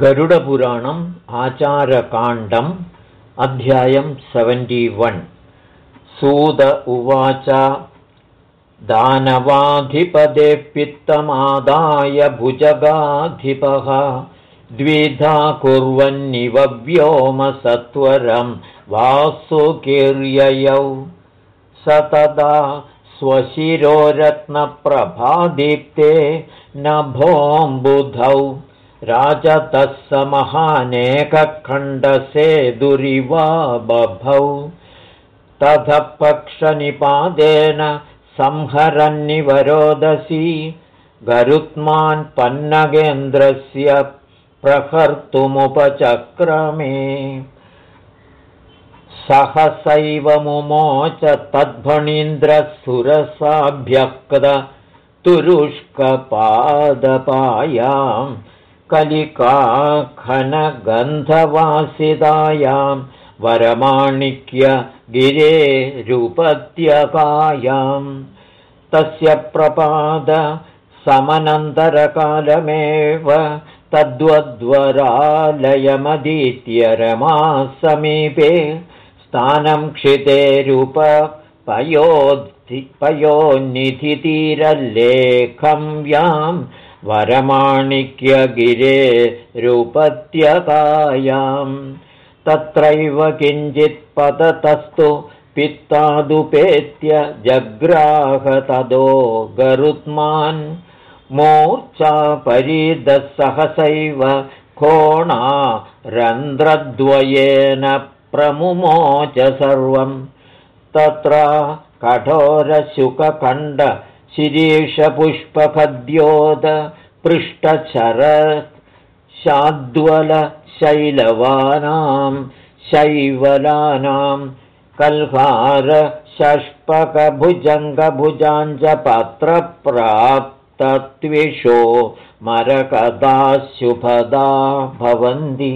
गरुडपुराणम् आचारकाण्डम् अध्यायं वन्। सूद उवाच दानवाधिपदे पित्तमादाय भुजगाधिपः द्विधा कुर्वन्निव व्योमसत्वरं वासुकीर्ययौ। स तदा स्वशिरोरत्नप्रभादीप्ते नभोऽम्बुधौ राजतः स महानेकखण्डसे दुरिवा बभौ। तथ पक्षनिपादेन संहरन्निवरोदसी गरुत्मान् पन्नगेन्द्रस्य प्रहर्तुमुपचक्रमे। सहसैव मुमोच तद्भणीन्द्रसुरसाभ्यक्त तुरुष्कपादपायाम् कलिकाखनगन्धवासितायां वरमाणिक्य गिरेरुपत्यकायां तस्य प्रपाद समनन्तरकालमेव तद्वद्वरालयमधीत्य रमा समीपे स्थानं क्षितेरूप पयोनिधितीरलेखं व्याम् वरमाणिक्यगिरे रूपत्यकायां। तत्रैव किञ्चित् पततस्तु पित्तादुपेत्य जग्राहतदो गरुत्मान्। मूर्च्छापरीदसहसैव कोणा रन्ध्रद्वयेन प्रमुमोच सर्वं तत्र कठोरशुकखण्ड शिरीषपुष्पखद्योद पृष्ठचर शाद्वलशैलवानां शैवलानां कल्हारशष्पकभुजङ्गभुजाञ्जपत्रप्राप्तत्विषो मरकदा शुभदा भवन्ति।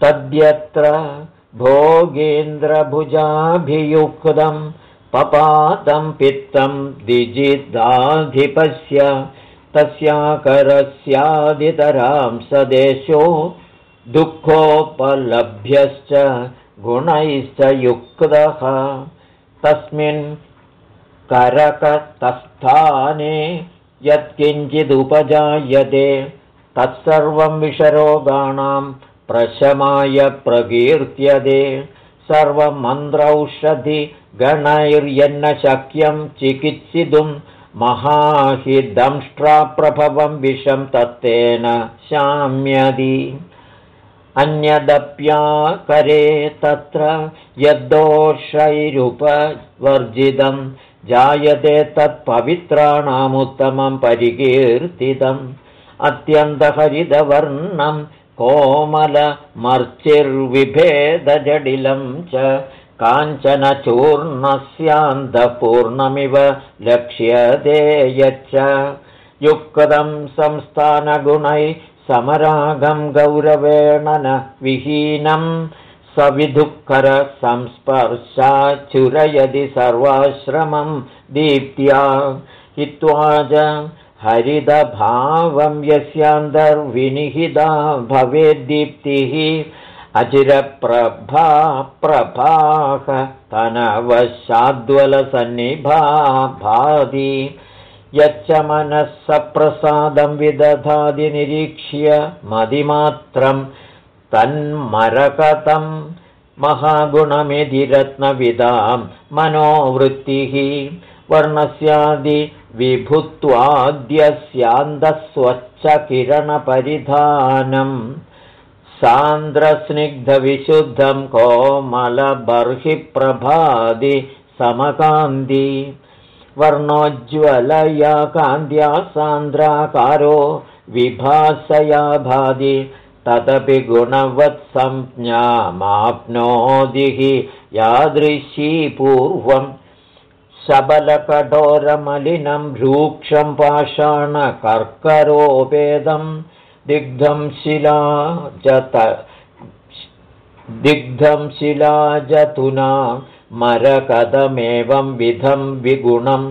तद्यत्र भोगेन्द्रभुजाभियुक्तम् पपातं पित्तं दिजिदाधिपस्य तस्याकरस्यादितरां सदेशो दुःखोपलभ्यश्च गुणैश्च युक्तः। तस्मिन् करकतस्थाने यत्किञ्चिदुपजायते तत्सर्वं विषरोगाणां प्रशमाय प्रकीर्त्यते सर्वमन्त्रौषधि गणैर्यन्न शक्यं चिकित्सितुं महाहिदंष्ट्राप्रभवं विषं तत्तेन शाम्यदि। अन्यदप्याकरे तत्र यद्दोषैरुपवर्जितं जायते तत्पवित्राणामुत्तमं परिकीर्तितम्। अत्यन्तहरितवर्णं कोमलमर्चिर्विभेदजडिलं च काञ्चनचूर्णस्यान्धपूर्णमिव लक्ष्यते यच्च युक्तं संस्थानगुणै समरागं गौरवेण न विहीनं सविदुःखरसंस्पर्शाचुरयदि सर्वाश्रमं दीप्त्या हित्वा च हरितभावं यस्यान्तर्विनिहिता भवेद्दीप्तिः अचिरप्रभा प्रभाः तनवशाद्वलसन्निभा भाति यच्च मनः सप्रसादं विदधादिनिरीक्ष्य मदिमात्रं तन्मरकतं महागुणमिधिरत्नविदां मनोवृत्तिः वर्णस्यादिविभुत्वाद्यस्यान्तस्वच्छकिरणपरिधानम् सान्द्रस्निग्धविशुद्धं कोमलबर्हिप्रभादि समकान्ति। वर्णोज्ज्वलया कान्त्या सान्द्राकारो विभासया भाति तदपि गुणवत्संज्ञामाप्नोदिः यादृशी पूर्वं सबलकठोरमलिनं रूक्षं पाषाणकर्करोपेदम् दिग्धं शिला जत दिग्धं शिलाजतुना मरकदमेवं विधं विगुणं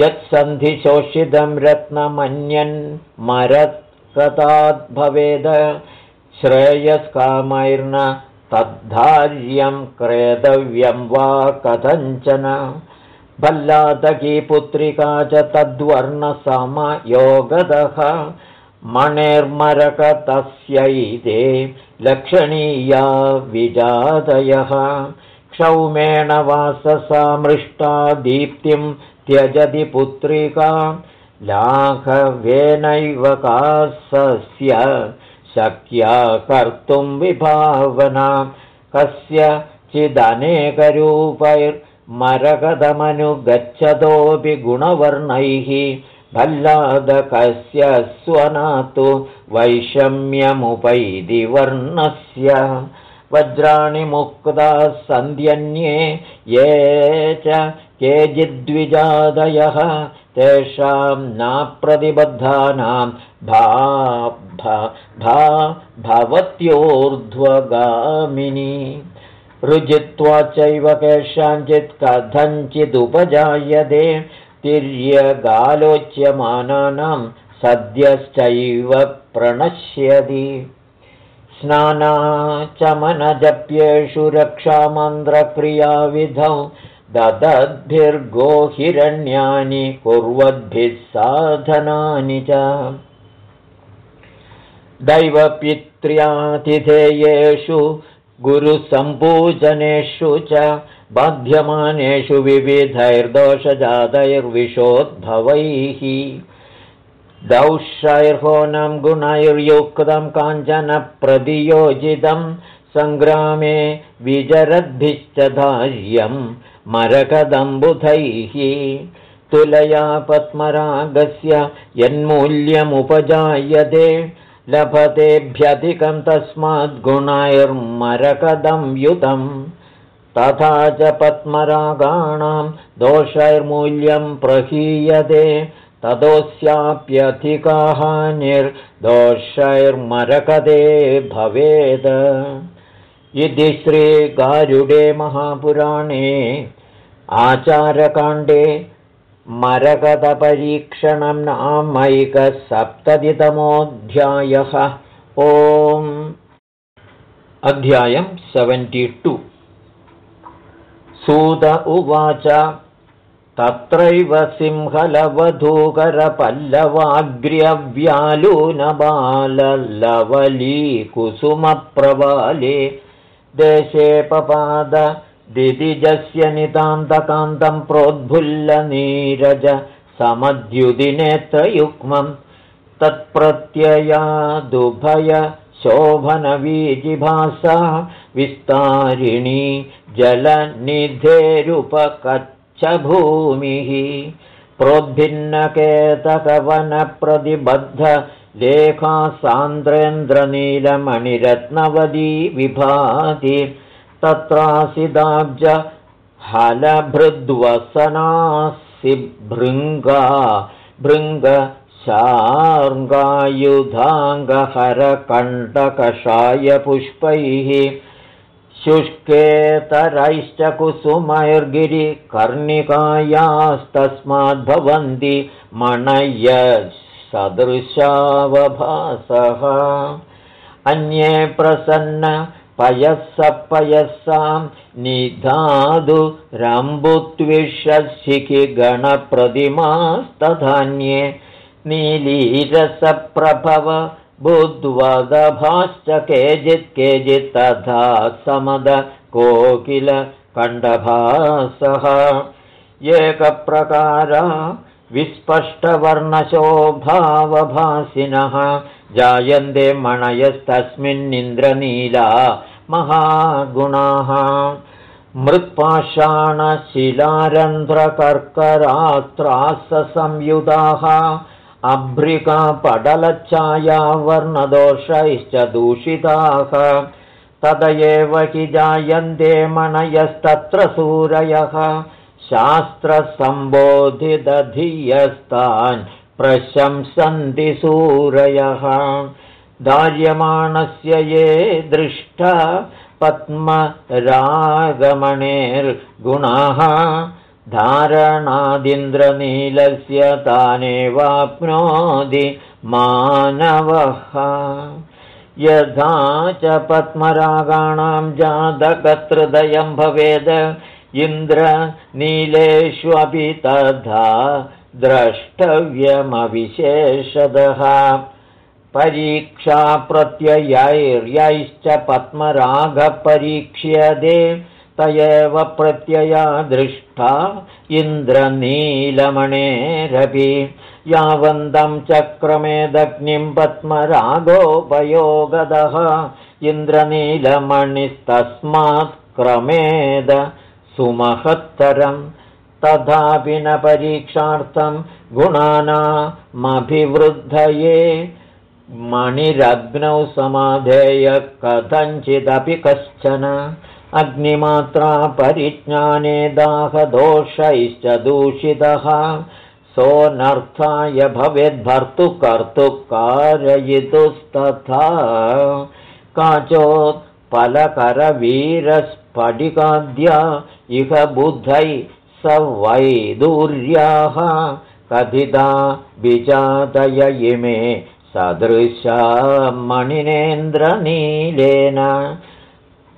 यत्सन्धिशोषितं रत्नमन्यन् कथाद्भवेद श्रेयस्कामैर्न तद्धार्यं क्रेतव्यं वा कथञ्चन भल्लातकी पुत्रिका च तद्वर्णसमयोगदः मणिर्मरकतस्यैते लक्षणीया विजातयः। क्षौमेण वाससा मृष्टा दीप्तिं त्यजति पुत्रिका। लाघवेनैव कासस्य शक्या कर्तुं विभावना। कस्य चिदनेकरूपैर्मरकदमनुगच्छतोऽपि गुणवर्णैः भल्लादकस्य स्वनातु वैषम्यमुपैति वर्णस्य वज्राणि मुक्ताः सन्ध्यन्ये ये च केचिद्विजादयः तेषां नाप्रतिबद्धानां भा भा भवत्योर्ध्वगामिनी रुजित्वा चैव केषाञ्चित् कथञ्चिदुपजायते। तिर्यगालोच्यमानानां सद्यश्चैव प्रणश्यति। स्नानाचमनजप्येषु रक्षामन्त्रक्रियाविधौ ददद्भिर्गोहिरण्यानि कुर्वद्भिः साधनानि च। दैवपित्र्यातिथेयेषु गुरुसम्पूजनेषु च बाध्यमानेषु विविधैर्दोषजातैर्विशोद्भवैः। दौषैर्होनं गुणैर्युक्तं काञ्चन प्रतियोजितं सङ्ग्रामे विजरद्भिश्च धार्यं मरकदम्बुधैः। तुलया पद्मरागस्य यन्मूल्यमुपजायते लभतेभ्यधिकं तस्माद्गुणैर्मरकदं युतम् तथा च पद्मरागाणां दोषैर्मूल्यं प्रहीयते ततोऽस्याप्यधिकाः निर्दोषैर्मरकदे भवेद। इति श्रीगारुडे महापुराणे आचारकाण्डे मरकदपरीक्षणं नामैकसप्ततितमोऽध्यायः। ओम् अध्यायं सेवेण्टि टु। सूत उवाच तत्रैव सिंहलवधूकरपल्लवाग्र्यव्यालूनबाललवलीकुसुमप्रवाले देशे पपाद दिदिजस्य नितान्तकान्तं प्रोद्भुल्लनीरज समद्युदिनेत्रयुग्मं तत्प्रत्ययादुभय शोभनवीजिभासा विस्तारिणी जलनिधेरुपकच्छभूमिः प्रोद्भिन्नकेतकवनप्रतिबद्ध लेखा सान्द्रेन्द्रनीलमणिरत्नवदी विभाति तत्रासिदाब्ज हलभृद्वसनासि भृङ्गा भृङ्ग शार्ङ्गायुधाङ्गहरकण्टकषायपुष्पैः शुष्केतरैश्च कुसुमैर्गिरिकर्णिकायास्तस्माद्भवन्ति मणय्य सदृशावभासः अन्ये प्रसन्न पयः पयःसां निधादु रम्बुत्विषशिखिगणप्रतिमास्तधान्ये नीलीरसप्रभव बुद्वदभाश्च केचित् केचित् तथा समद कोकिल कण्डभासः एकप्रकारा विस्पष्टवर्णशोभावभासिनः। जायन्ते मणयस्तस्मिन्निन्द्रनीला महागुणाः। मृत्पाषाणशिलारन्ध्रकर्करात्रासंयुधाः अभ्रिकापटलच्छायावर्णदोषैश्च दूषिताः। तद एव हि जायन्ते मणयस्तत्र सूरयः शास्त्रसम्बोधितधियस्तान् प्रशंसन्ति सूरयः। धार्यमाणस्य ये दृष्टा पद्मरागमणेर्गुणाः धारणादिन्द्रनीलस्य तानेवाप्नोति मानवः। यथा च पद्मरागाणां जातकर्तृदयं भवेद इन्द्रनीलेष्वपि तथा द्रष्टव्यमविशेषदः। परीक्षाप्रत्ययैर्यैश्च पद्मरागपरीक्ष्यते त एव प्रत्यया दृष्टा इन्द्रनीलमणेरपि। यावन्तं चक्रमेदग्निं पद्मरागोपयोगदः। इन्द्रनीलमणिस्तस्मात् क्रमेद सुमहत्तरं तथापि न परीक्षार्थं गुणानामभिवृद्धये मणिरग्नौ समाधेय कथञ्चिदपि कश्चन। अग्निमात्रा परिज्ञाने दाहदोषैश्च दूषितः। सोऽनर्थाय भवेद्भर्तुकर्तुकारयितुस्तथा काचोत्पलकरवीरस्फटिकाद्या इह बुद्धै स वैदूर्याः कथिता विजातय इमे सदृशा मणिनेन्द्रनीलेन।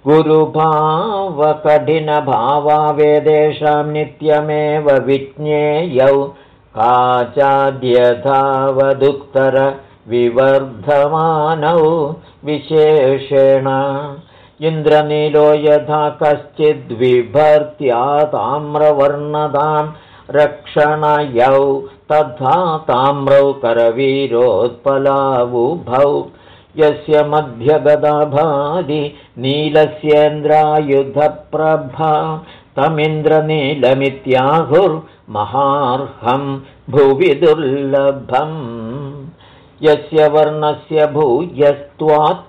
गुरुभावकठिनभावा वेदेषां नित्यमेव विज्ञेयौ काचाद्यथावदुत्तरविवर्धमानौ विशेषेण इन्द्रनीलो यथा कश्चिद्विभर्त्या ताम्रवर्णदां रक्षणयौ तथा ताम्रौ करवीरोत्पलावुभौ यस्य मध्यगदाभादि नीलस्येन्द्रायुधप्रभा तमिन्द्रनीलमित्याहुर्महार्हं भुवि दुर्लभम् यस्य वर्णस्य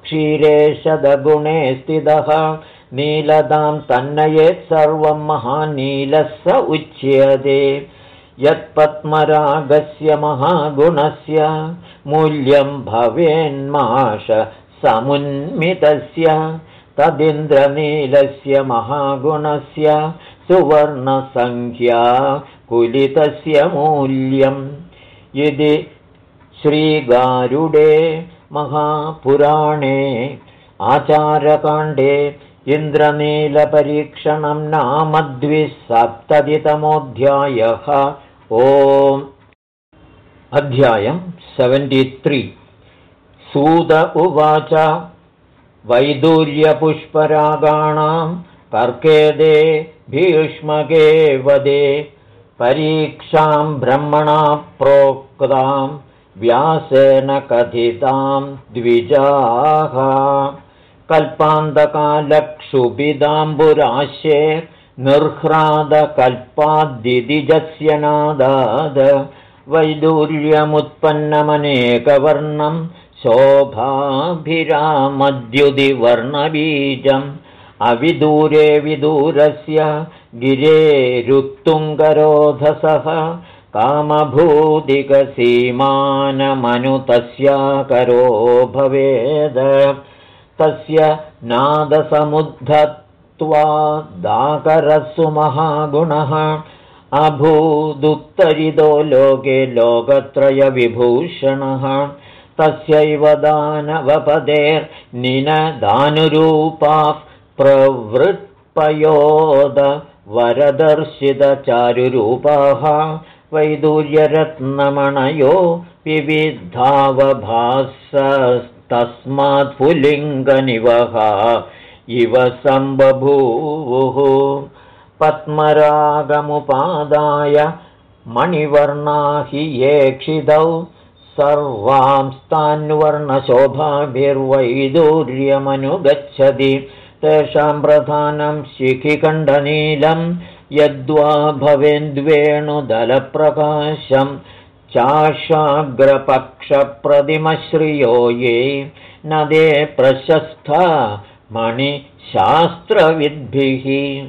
क्षीरेशदगुणे स्थितः। नीलदां तन्नयेत् सर्वं महानीलः स उच्यते। यत्पद्मरागस्य महागुणस्य मूल्यं भवेन्माश समुन्मितस्य। तदिन्द्रनीलस्य महागुणस्य सुवर्णसङ्ख्या कुलितस्य मूल्यम्। यदि श्रीगारुडे महापुराणे आचारकाण्डे इन्द्रनीलपरीक्षणं नाम द्विसप्ततितमोऽध्यायः ओम्। अध्यायं सेवेण्टि सूद उवाच वैदूर्यपुष्परागाणां कर्केदे भीष्मके वदे परीक्षां ब्रह्मणा प्रोक्तां व्यासेन कथितां द्विजाः। कल्पान्तकालक्षुभिदाम्बुराश्ये निर्ह्रादकल्पाद्दिदिजस्य नादाद। वैदूर्यमुत्पन्नमनेकवर्णं शोभाभिरामद्युदिवर्णबीजम्। अविदूरे विदूरस्य गिरेरुत्तुङ्गरोधसः कामभूदिकसीमानमनुतस्याकरो भवेद। तस्य नादसमुद्धत्वादाकरस्सु महागुणः। अभूदुत्तरिदो लोके लोकत्रयविभूषणः। तस्यैव दानवपदेर्निनदानुरूपाः प्रवृत्पयोदवरदर्शितचारुरूपाः वैदूर्यरत्नमणयो विविधावभासस्तस्मात् पुलिङ्गनिवः इव सम्बभूवुः। पद्मरागमुपादाय मणिवर्णा हि येक्षितौ सर्वांस्तान्वर्णशोभाभिर्वैदूर्यमनुगच्छति तेषां प्रधानं शिखिखण्डनीलं यद्वा भवेन्द्वेणुदलप्रकाशं चाशाग्रपक्षप्रतिमश्रियो ये नदे प्रशस्ता मणिशास्त्रविद्भिः।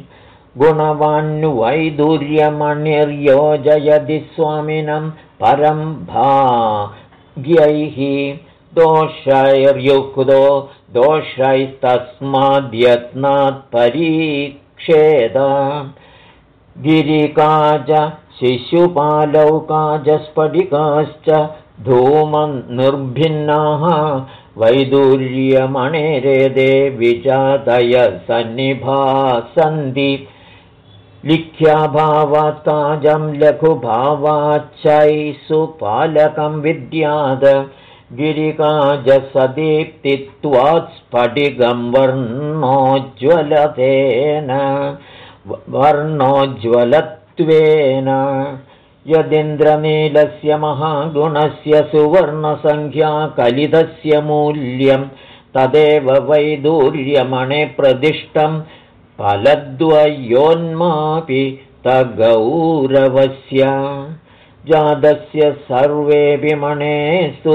गुणवान्वैदूर्यमणिर्योजयति स्वामिनं परं भाग्यैः। दोषैर्युक्तो दोषैस्तस्माद्यत्नात् परीक्षेद गिरिकाज शिशुपालौकाजस्फटिकाश्च धूमं निर्भिन्नाः वैदुर्यमणेरेदे विजातय सन्निभा सन्ति लिख्याभावात्ताजं लघुभावाच्चै सुपालकं विद्याद गिरिकाजसदीप्तित्वात् स्फटिकं वर्णोज्ज्वलतेन वर्णोज्ज्वलत्वेन यदिन्द्रनीलस्य महागुणस्य सुवर्णसङ्ख्या कलितस्य मूल्यं तदेव वैदूर्यमणे प्रदिष्टं फलद्वयोन्मापि तगौरवस्य। जातस्य सर्वेऽपि मणेस्तु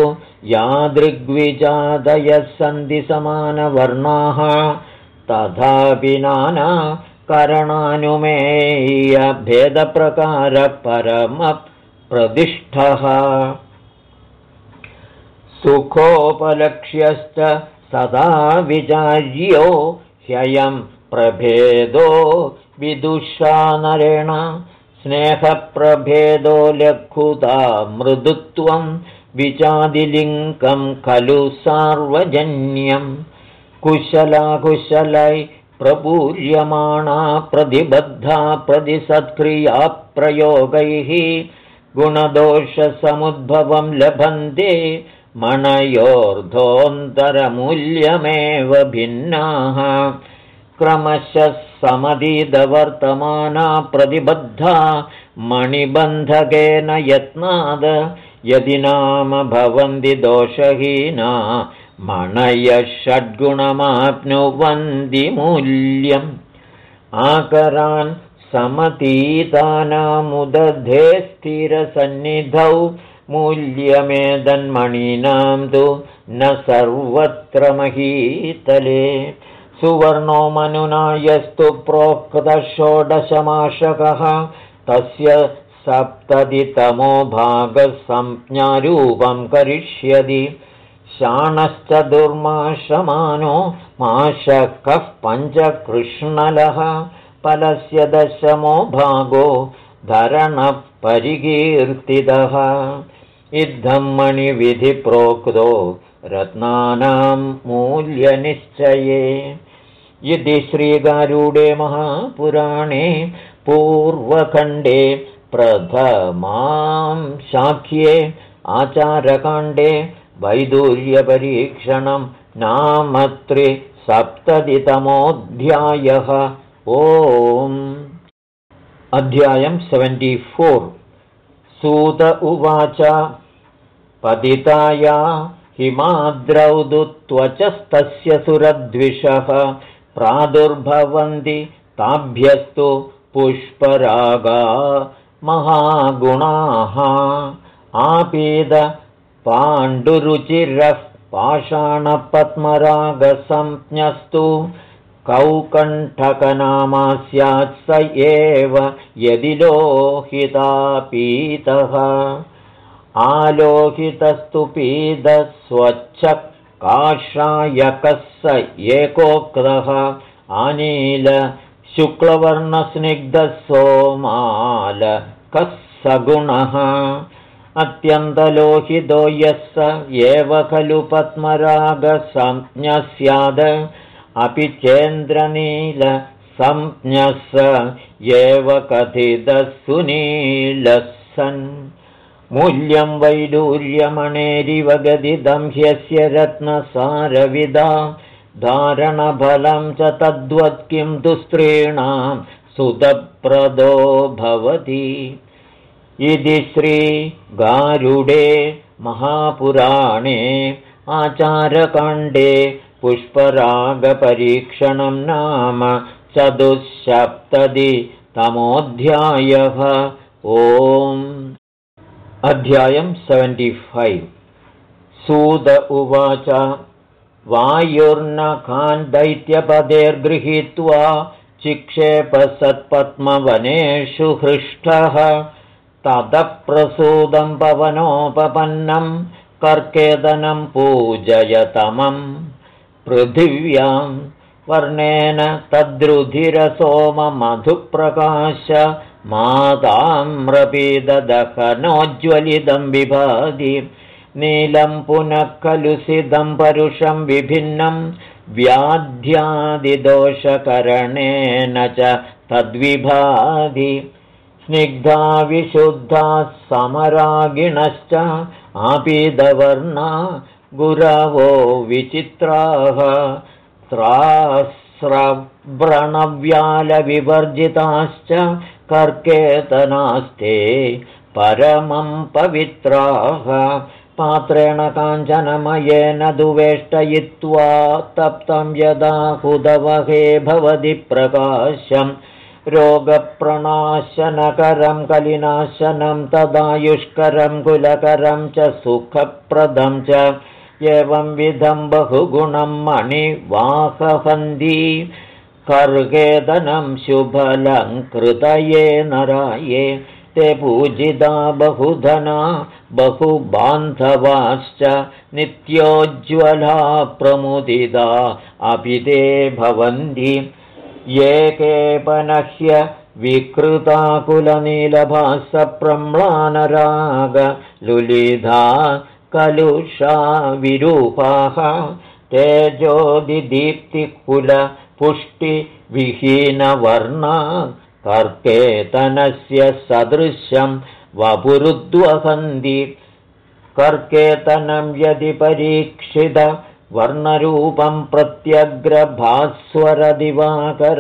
यादृग्विजादयः सन्ति समानवर्णाः तथापि नाना करणानुमेयभेदप्रकारपरमप्रतिष्ठः सुखोपलक्ष्यश्च सदा विचार्यो ह्ययं प्रभेदो विदुषा नरेण। स्नेहप्रभेदो लघुता मृदुत्वं विचादिलिङ्गं खलु सार्वजन्यं। कुशलाकुशलै प्रपूर्यमाणा प्रतिबद्धा प्रतिसत्क्रियाप्रयोगैः गुणदोषसमुद्भवं लभन्ते मणयोर्धोऽन्तरमूल्यमेव भिन्नाः। क्रमशः समदीदवर्तमाना प्रतिबद्धा मणिबन्धकेन यत्नाद। यदि नाम भवन्ति दोषहीना मणयः षड्गुणमाप्नुवन्ति मूल्यम् आकरान् समतीतानामुदधे स्थिरसन्निधौ मूल्यमेदन्मणीनां तु न सर्वत्र महीतले। सुवर्णो मनुना यस्तु प्रोक्तषोडशमाशकः। तस्य सप्ततितमो भागसंज्ञारूपं करिष्यति शाणश्च दुर्माशमानो माशकः पञ्चकृष्णलः फलस्य दशमो भागो धरणः परिकीर्तितः इद्धं मणिविधिप्रोक्तो रत्नानां मूल्यनिश्चये। इति श्रीगारूडे महापुराणे पूर्वखण्डे प्रथमां शाख्ये आचारकाण्डे वैदूर्यपरीक्षणं नामत्रिसप्ततितमोऽध्यायः ओम् अध्यायं सेवेण्टि फोर्। सूत उवाच पतिताया हिमाद्रौदुत्वचस्तस्य सुरद्विषः प्रादुर्भवन्ति ताभ्यस्तु पुष्परागा महागुणाः। आपेद पाण्डुरुचिरः पाषाणपद्मरागसंज्ञस्तु। कौकण्ठकनामा स एव यदि लोहितापीतः। आलोहितस्तु पीदस्वच्छकाशायकः स एकोक्तः आनील शुक्लवर्णस्निग्धः सोमाल कः सगुणः अत्यन्तलोहितो यः स एव खलु पद्मरागसंज्ञः स्याद अपि चेन्द्रनीलसंज्ञः स एव कथितः सुनीलः सन् मूल्यं वैडूर्यमणेरिवगदिदं ह्यस्य रत्नसारविदा। धारणफलं च तद्वत् किं तु स्त्रीणां सुतप्रदो भवति इति श्रीगारुडे महापुराणे आचारकाण्डे पुष्परागपरीक्षणं नाम चतुःसप्ततितमोऽध्यायः। ओम्। अध्यायं सेवेण्टि फैव् सूद उवाच। वायुर्नखान् दैत्यपदेर्गृहीत्वा चिक्षेपसत्पद्मवनेषु हृष्टः ततः प्रसूदं पवनोपपन्नं कर्केदनं पूजयतमं पृथिव्यां वर्णेन तद्रुधिरसोममधुप्रकाश माताम्रपीददहनोज्ज्वलितं विभाति। नीलं पुनः कलुषितं परुषं विभिन्नं व्याध्यादिदोषकरणेन च तद्विभाधि स्निग्धा विशुद्धा समरागिणश्च आपीदवर्णा गुरवो विचित्राः त्रास्रव्रणव्यालविवर्जिताश्च कर्केतनास्ते परमं पवित्राः पात्रेण काञ्चनमयेन दुवेष्टयित्वा तप्तं यदा हुदवहे भवति प्रकाशम् रोगप्रणाशनकरं कलिनाशनं तदायुष्करं कुलकरं च सुखप्रदं च। एवंविधं बहुगुणं मणिवाहवन्दी कर्गेदनं शुभलं कृतये नराये। ते पूजिता बहुधना बहुबान्धवाश्च। नित्योज्ज्वला प्रमुदिता अपि ते भवन्ति ये विकृताकुलनीलभासप्रम्लानरागलुलिधा कलुषा विरूपाः तेजोदिदीप्तिकुलपुष्टिविहीनवर्णा कर्केतनस्य सदृशं वपुरुद्वहन्ति। कर्केतनं यदि परीक्षित वर्णरूपं प्रत्यग्रभास्वरदिवाकर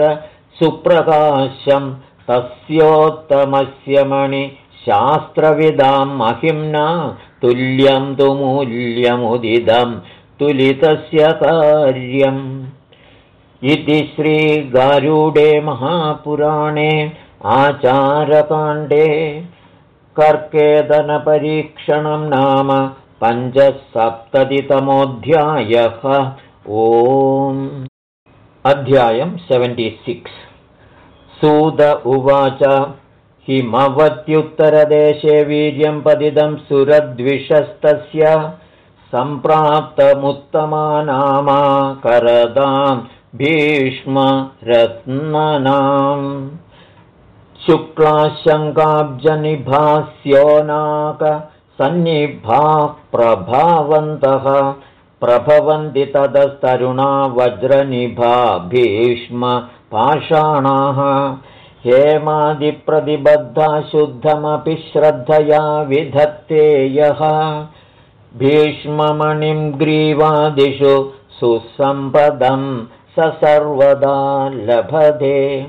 सुप्रकाशं तस्योत्तमस्य मणिशास्त्रविदां महिम्ना तुल्यं तु मूल्यमुदिदं तुलितस्य कार्यम्। इति श्रीगारूडे महापुराणे आचारकाण्डे कर्केदनपरीक्षणं नाम पञ्चसप्ततितमोऽध्यायः। ओम्। अध्यायम् सिक्स्। सूद उवाच। हिमवत्युत्तरदेशे वीर्यं पतितं सुरद्विषस्तस्य सम्प्राप्तमुत्तमानामा करदां भीष्मरत्ननाम्। शुक्लाशङ्काब्जनिभास्योनाक सन्निभाः प्रभावन्तः प्रभवन्ति ततस्तरुणा वज्रनिभा भीष्म पाषाणाः। हेमादिप्रतिबद्धा शुद्धमपि श्रद्धया विधत्ते यः भीष्ममणिं ग्रीवादिषु सुसम्पदं स सर्वदा लभते।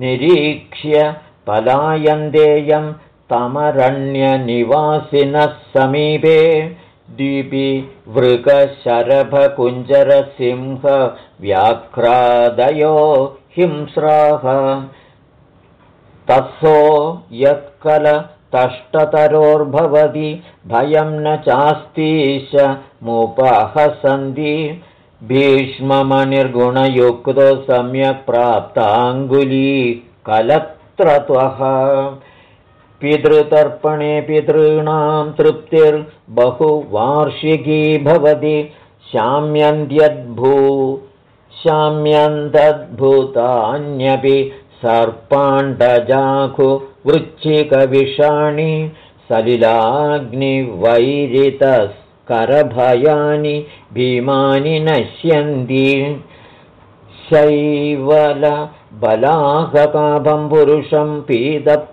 निरीक्ष्य पलायन्देयम् तमरण्यनिवासिनः समीपे द्वीपि वृगशरभकुञ्जरसिंहव्याघ्रादयो हिंस्राः। तत्सो यत्कलतष्टतरोर्भवति भयं न चास्तीश मुपहसन्ति। भीष्ममनिर्गुणयुक्तो सम्यक् प्राप्ताङ्गुली कलत्रत्वः पितृतर्पणे पितॄणां तृप्तिर्बहुवार्षिकी भवति। शाम्यन्त्यद्भू शाम्यन्तद्भुतान्यपि सर्पाण्डजाघुवृच्छिकविषाणि सलिलाग्निवैरितस्करभयानि भीमानि नश्यन्ति। शैवल बलाहकाभं पुरुषं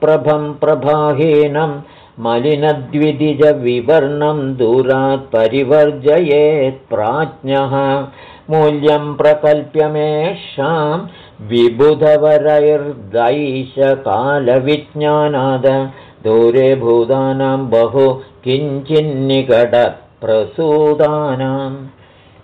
पीतप्रभं प्रभाहीनं मलिनद्विदिजविवर्णं दूरात् परिवर्जयेत् प्राज्ञः। मूल्यं प्रकल्प्यमेषां विबुधवरैर्दैशकालविज्ञानाद। दूरे भूतानां बहु किञ्चिन्निकटप्रसूदानाम्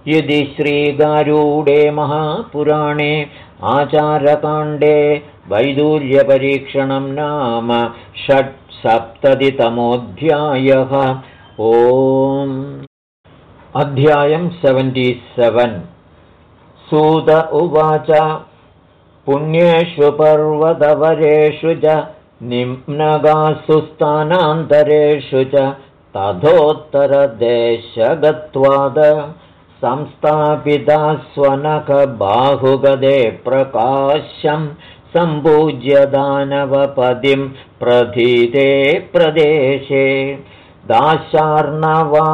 यदि श्रीगारूडे महापुराणे आचारकाण्डे वैदूर्यपरीक्षणं नाम षट्सप्ततितमोऽध्यायः। ओम् अध्यायम् सेवेण्टि सेवेन्। सूत उवाच पुण्येषु पर्वतवरेषु च निम्नगासु स्थानान्तरेषु च तथोत्तरदेशगत्वाद संस्थापिता स्वनखबाहुगदे प्रकाश्यं सम्पूज्य दानवपदिं प्रथिते प्रदेशे। दाशार्णवा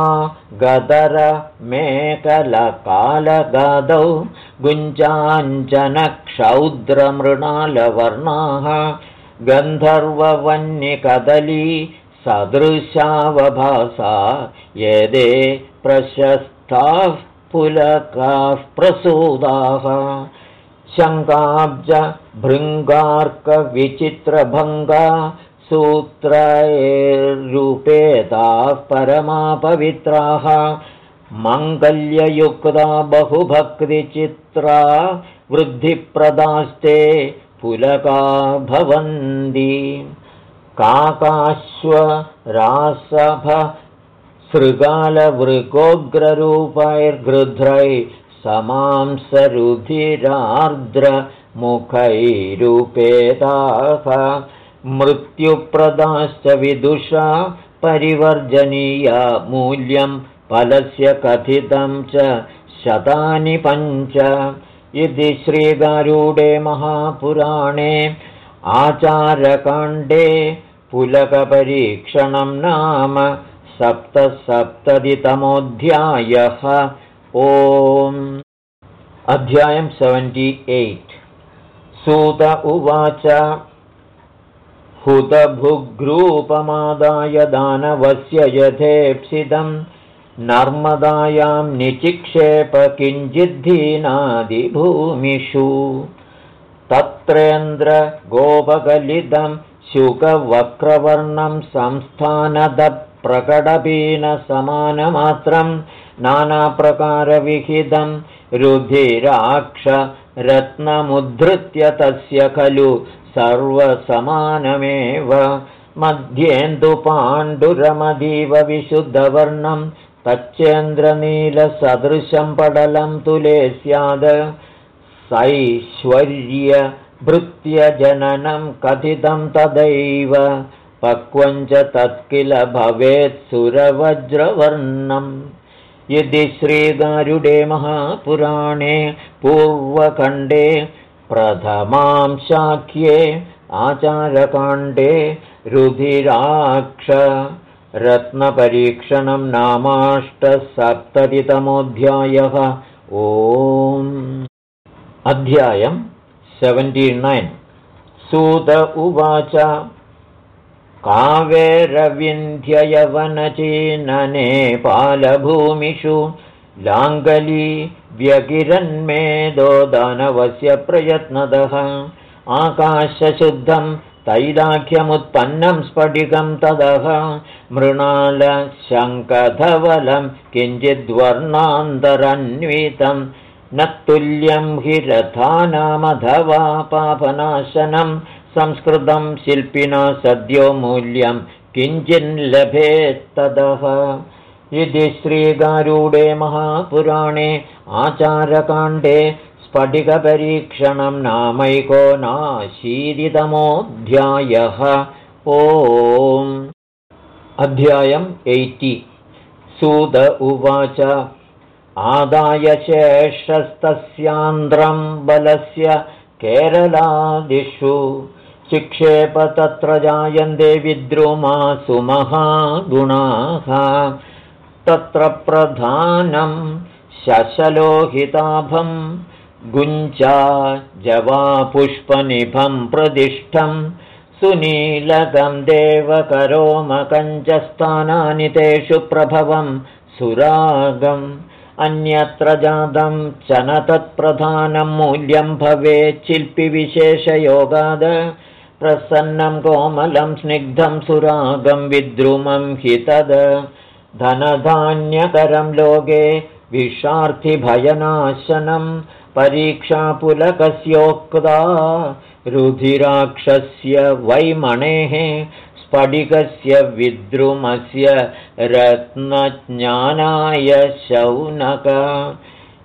गदरमेकलकालगदौ गुञ्जाञ्जनक्षौद्रमृणालवर्णाः गन्धर्ववन्यकदली सदृशावभासा यदे प्रशस्ताः पुलकाः प्रसूदाः। शङ्काब्ज भृङ्गार्कविचित्रभङ्गा सूत्रैरूपेताः परमापवित्राः। मङ्गल्ययुक्ता बहुभक्तिचित्रा वृद्धिप्रदास्ते पुलका भवन्ति। काकाश्वरासभ सृगालवृकोग्ररूपैर्गृध्रै समांसरुधिरार्द्रमुखैरूपेताः मृत्युप्रदाश्च विदुषा परिवर्जनीया मूल्यं फलस्य कथितं च शतानि पञ्च। इति श्रीगारूडे महापुराणे आचारकाण्डे पुलकपरीक्षणं नाम सप्तसप्ततितमोऽध्यायः। ओम्। अध्यायम् सेवेण्टि एय्ट्। सूत उवाच। हुतभुग्रूपमादाय दानवस्य यथेप्सितम् नर्मदायां निचिक्षेप किञ्चिद्धीनादिभूमिषु। तत्रेन्द्रगोपकलितं शुकवक्रवर्णं संस्थानदप्रकटपीनसमानमात्रं नानाप्रकारविहितं रुधिराक्षरत्नमुद्धृत्य तस्य खलु सर्वसमानमेव। मध्येन्दुपाण्डुरमदीव विशुद्धवर्णं तच्चेन्द्रनीलसदृशं पडलं तुले स्याद। सैश्वर्यभृत्यजननं कथितं तदैव पक्वञ्च तत्किल भवेत् सुरवज्रवर्णम् यदि श्रीगारुडे महापुराणे पूर्वखण्डे प्रथमां शाक्ये आचारकाण्डे रुधिराक्ष रत्नपरीक्षणं नामाष्टसप्ततितमोऽध्यायः। ओम् अध्यायम् नैन् सूत उवाच कावेरविन्ध्ययवनचीननेपालभूमिषु लाङ्गली व्यगिरन्मेदो दानवस्य प्रयत्नदः। आकाशशुद्धं तैलाख्यमुत्पन्नं स्फटिकं तदः। मृणालशङ्कधवलं किञ्चिद्वर्णान्तरन्वितं। न तुल्यं हि रथानामधवा पापनाशनं संस्कृतं शिल्पिना सद्यो मूल्यं किञ्चिल्लभेत्तदः इति श्रीगारूडे महापुराणे आचारकाण्डे स्फटिकपरीक्षणं नामैको नाशीतितमोऽध्यायः ओम् अध्यायम् एय्टि। सूद उवाच। आदाय शेषस्तस्यान्द्रं बलस्य केरलादिषु चिक्षेप तत्र जायन्ते विद्रुमा सुमहागुणाः तत्र प्रधानं शशलोहिताभम् गुञ्चा जवापुष्पनिभं प्रदिष्टं सुनीलकं देवकरोमकञ्चस्थानानि तेषु प्रभवं सुरागम्। अन्यत्र जातं च न तत्प्रधानं मूल्यं भवेच्छिल्पिविशेषयोगाद प्रसन्नं कोमलं स्निग्धं सुरागं विद्रुमं हि तद। धनधान्यकरं लोके विषार्थिभयनाशनम् परीक्षापुलकस्योक्ता रुधिराक्षस्य वैमणेः स्फटिकस्य विद्रुमस्य रत्नज्ञानाय शौनक।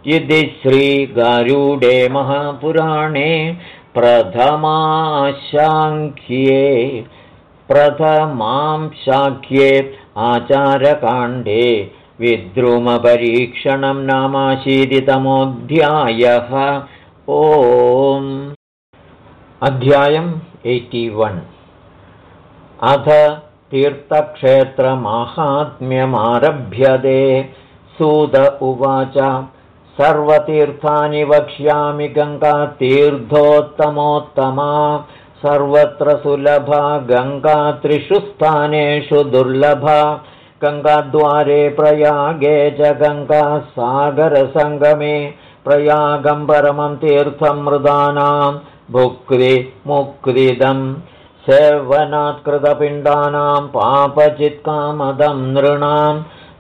इति श्रीगारूडे महापुराणे प्रथमाशाङ्ख्ये प्रथमां शाख्ये आचारकाण्डे विद्रुमपरीक्षणं नामाशीतितमोऽध्यायः। ओम्। अध्यायम् वन्। अथ तीर्थक्षेत्रमाहात्म्यमारभ्यते। सूत उवाच सर्वतीर्थानि वक्ष्यामि गङ्गातीर्थोत्तमोत्तमा सर्वत्र सुलभा गङ्गा त्रिषु स्थानेषु दुर्लभा। गङ्गाद्वारे प्रयागे च गङ्गासागरसङ्गमे प्रयागं परमं तीर्थं मृदानां भुक्तिमुक्तिदं सेवनात्कृतपिण्डानां पापचित्कामदं नृणां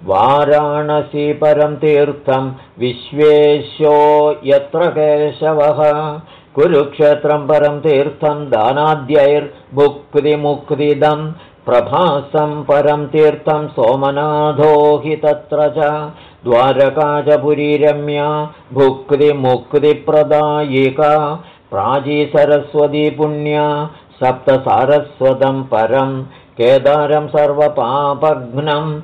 वाराणसी परं तीर्थं विश्वेश्यो यत्र केशवः। कुरुक्षेत्रं परं तीर्थं दानाद्यैर्भुक्तिमुक्तिदम् प्रभासं परं तीर्थं सोमनाथो हि तत्र च। द्वारकाचपुरीरम्या भुक्तिमुक्तिप्रदायिका। प्राचीसरस्वती पुण्या सप्तसारस्वतं परं। केदारं सर्वपापघ्नं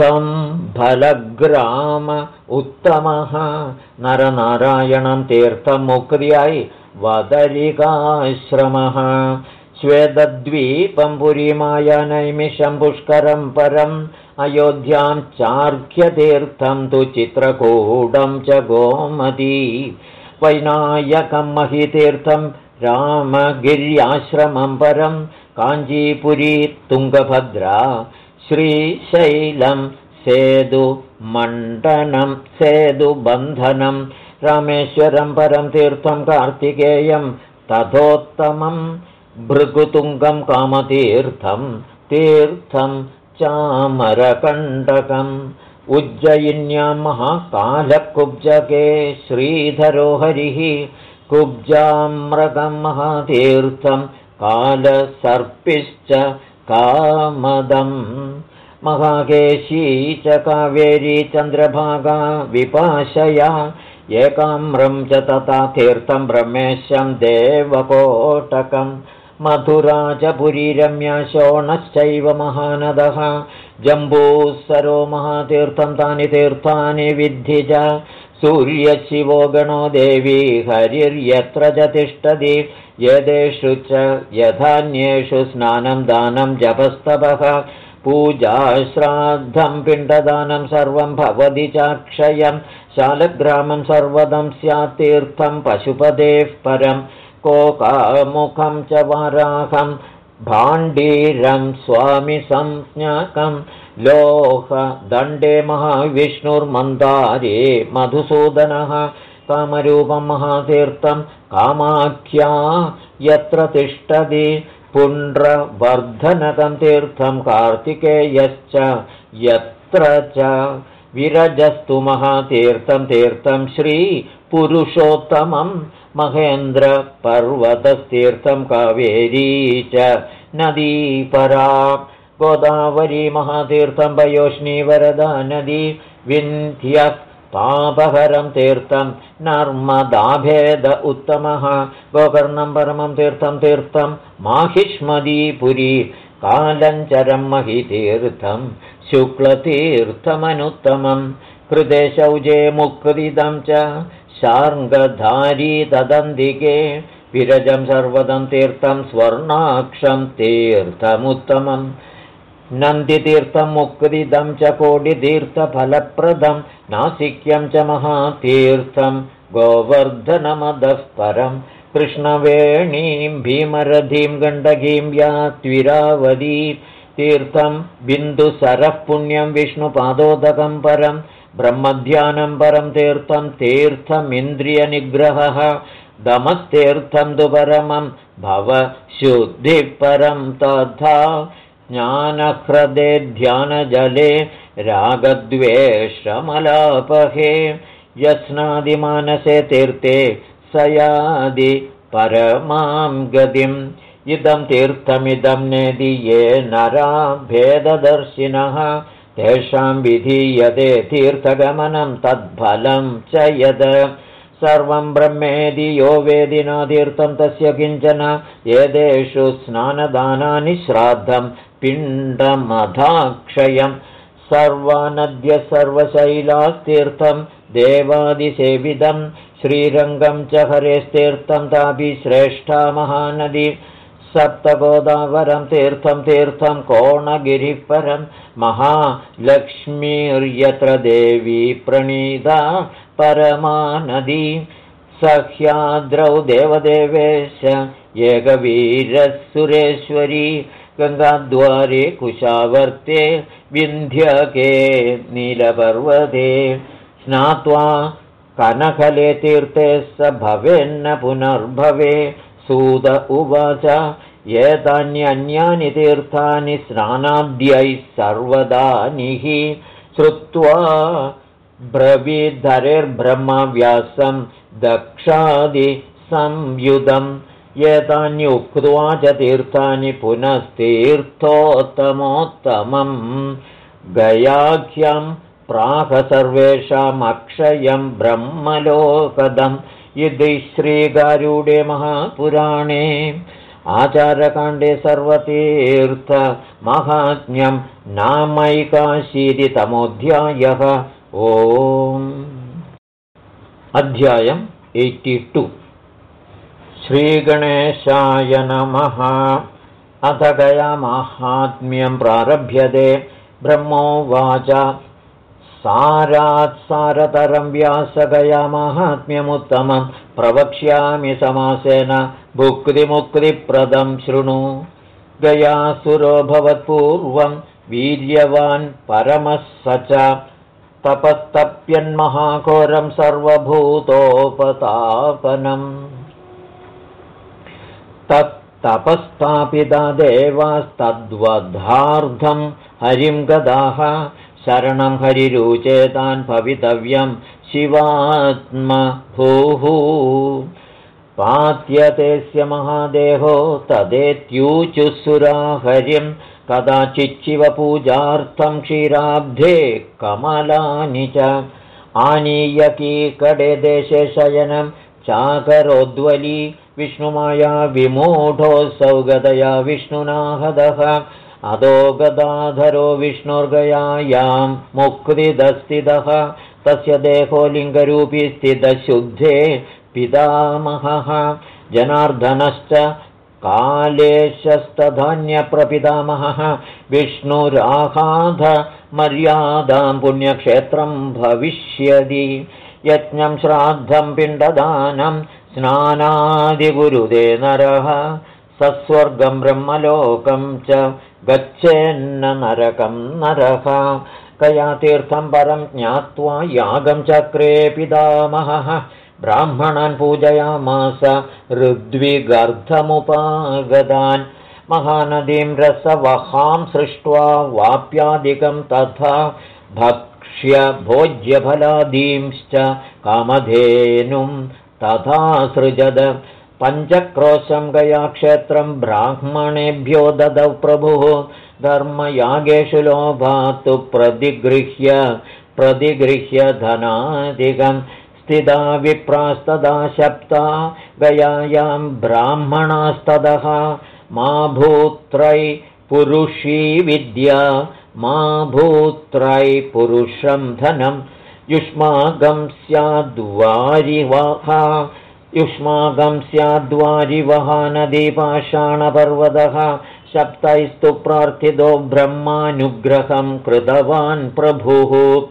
सम्फलग्राम उत्तमः। नरनारायणं तीर्थमुक्त्यै वदरिकाश्रमः। श्वेदद्वीपं पुरीमायानैमिषं पुष्करं परम् अयोध्यां चार्घ्यतीर्थं तु चित्रकूटं च गोमती। वैनायकं महितीर्थं रामगिर्याश्रमं परं काञ्चीपुरी तुङ्गभद्रा श्रीशैलं सेदुमण्डनं सेदुबन्धनं रामेश्वरं परं तीर्थं कार्तिकेयं तथोत्तमं भृगुतुङ्गं कामतीर्थं तीर्थं चामरकण्टकम् उज्जयिन्यां महाकालकुब्जके श्रीधरो हरिः कुब्जाम्रकं महातीर्थं कालसर्पिश्च कामदम् महाकेशी च कावेरी चन्द्रभागा विपाशया। एकाम्रं च तथा तीर्थं ब्रह्मेशं देवकोटकम् मधुरा च पुरीरम्या शोणश्चैव महानदः। जम्बूसरो महातीर्थं तानि तीर्थानि विद्धि च सूर्यशिवो गणो देवी हरिर्यत्र च तिष्ठति यदेषु च यथान्येषु स्नानं दानं जपस्तपः पूजा श्राद्धं पिण्डदानं सर्वं भवति चाक्षयं शालग्रामं सर्वदं स्यात् तीर्थं पशुपदेः परम् कोकामुखं च वाराहं भाण्डीरं स्वामिसंज्ञकं लोहदण्डे महाविष्णुर्मन्दारे मधुसूदनः कामरूपं महातीर्थं कामाख्या यत्र तिष्ठति पुण्ड्रवर्धनकं तीर्थं कार्तिकेयश्च यत्र च विरजस्तु महातीर्थं तीर्थं श्रीपुरुषोत्तमम् महेन्द्रपर्वतस्तीर्थं कावेरी च नदीपरा गोदावरी महातीर्थं पयोष्णीवरदा नदी विन्ध्यः पापहरं तीर्थं नर्मदाभेद उत्तमः। गोकर्णं परमं तीर्थं तीर्थं माहिष्मदीपुरी। कालञ्चरं महितीर्थं शुक्लतीर्थमनुत्तमं। कृतेशौजे मुक्तिदं च शार्ङ्गधारी तदन्तिके विरजं सर्वदं तीर्थं स्वर्णाक्षं तीर्थमुत्तमम् नन्दितीर्थं मुक्तिदं च कोटितीर्थफलप्रदं नासिक्यं च महातीर्थं गोवर्धनमदः परं कृष्णवेणीं भीमरथीं गण्डकीं या त्विरावदी तीर्थं बिन्दुसरः पुण्यं विष्णुपादोदकं परम् ब्रह्मध्यानं परं तीर्थं तीर्थमिन्द्रियनिग्रहः दमस्तीर्थं तु परमं भव शुद्धिपरं तथा ज्ञानह्रदे ध्यानजले रागद्वेषमलापहे यस्नादिमानसे तीर्थे स यादि परमां गतिम्। इदं तीर्थमिदं नेदि ये नरा भेददर्शिनः। तेषां विधीयते तीर्थगमनं तद्फलं च यद्। सर्वं ब्रह्मेदि यो वेदिनातीर्थं तस्य किञ्चन। एतेषु स्नानदानानि श्राद्धं पिण्डमधाक्षयं सर्वानद्य सर्वशैलास्तीर्थं देवादिसेविदं श्रीरङ्गं च हरेस्तीर्थं तापि श्रेष्ठा महानदी सप्तगोदावरं तीर्थं तीर्थं कोणगिरिपरं महालक्ष्मीर्यत्र देवी प्रणीता परमानदी सह्याद्रौ देवदेवेश एकवीरः सुरेश्वरी गङ्गाद्वारे कुशावर्ते विन्ध्यके नीलपर्वते स्नात्वा कनकले तीर्थे स भवेन्न पुनर्भवे। सूत उवाच एतान्यन्यानि तीर्थानि स्नानाद्यैः सर्वदानिः श्रुत्वा ब्रवीधरेर्ब्रह्मव्यासं दक्षादिसंयुधम् एतान्युक्त्वा च तीर्थानि पुनस्तीर्थोत्तमोत्तमम् गयाख्यं प्राह सर्वेषामक्षयं ब्रह्मलोकदम् इति श्रीगारूडे महापुराणे आचारकाण्डे सर्वतीर्थमाहात्म्यं नामैकाशीतितमोऽध्यायः। ओ अध्यायम् एय्टि टु श्रीगणेशाय नमः। अथ गयामाहात्म्यं प्रारभ्यते। ब्रह्मोवाच। सारात् सारतरं व्यासगयामाहात्म्यमुत्तमं प्रवक्ष्यामि समासेन। भुक्तिमुक्तिप्रदं शृणु। गयासुरो भवत्पूर्वं वीर्यवान् परमः स च तपस्तप्यन्महाघोरं सर्वभूतोपतापनम् तत्तपस्तापिता देवास्तद्वधार्धं हरिं गदाः शरणं हरिरुचेतान् भवितव्यं शिवात्मभूः। पात्यतेस्य महादेहो तदेत्यूचुसुरा हरिं कदाचिच्चिवपूजार्थं क्षीराब्धे कमलानि च आनीयकीकडे देशे शयनं चाकरोद्वली विष्णुमाया विमूढोऽसौ गदया विष्णुनाहदः। अदो गदाधरो विष्णुर्गयायां मुक्तिदस्थितः तस्य देहो लिङ्गरूपी स्थितशुद्धे पितामहः। जनार्दनश्च कालेशस्तधान्यप्रपितामहः। विष्णुराहाधमर्यादां पुण्यक्षेत्रं भविष्यति यज्ञं श्राद्धं पिण्डदानं स्नानादिगुरुदे नरः। सस्वर्गं ब्रह्मलोकं च गच्छेन्न नरकं नरः। कया तीर्थं परं ज्ञात्वा यागं चक्रे पितामहः। ब्राह्मणान् पूजयामास ऋद्विगर्धमुपागतान्। महानदीं रसवहां सृष्ट्वा वाप्यादिकं तथा भक्ष्य भोज्यफलादींश्च कामधेनुं तथा सृजद। पञ्चक्रोशं गयाक्षेत्रं ब्राह्मणेभ्यो ददौ प्रभुः। धर्मयागेषु लोभातु प्रतिगृह्य प्रतिगृह्य धनादिकं। स्थिता विप्रास्तदा शप्ता गयायां ब्राह्मणास्तदः। मा भूत्रै पुरुषी विद्या मा भूत्रै पुरुषं धनं युष्माकं स्याद्वारिवाहा युष्माकं स्याद्वारिवः नदीपाषाणपर्वतः। सप्तैस्तु प्रार्थितो ब्रह्मानुग्रहं कृतवान् प्रभुः।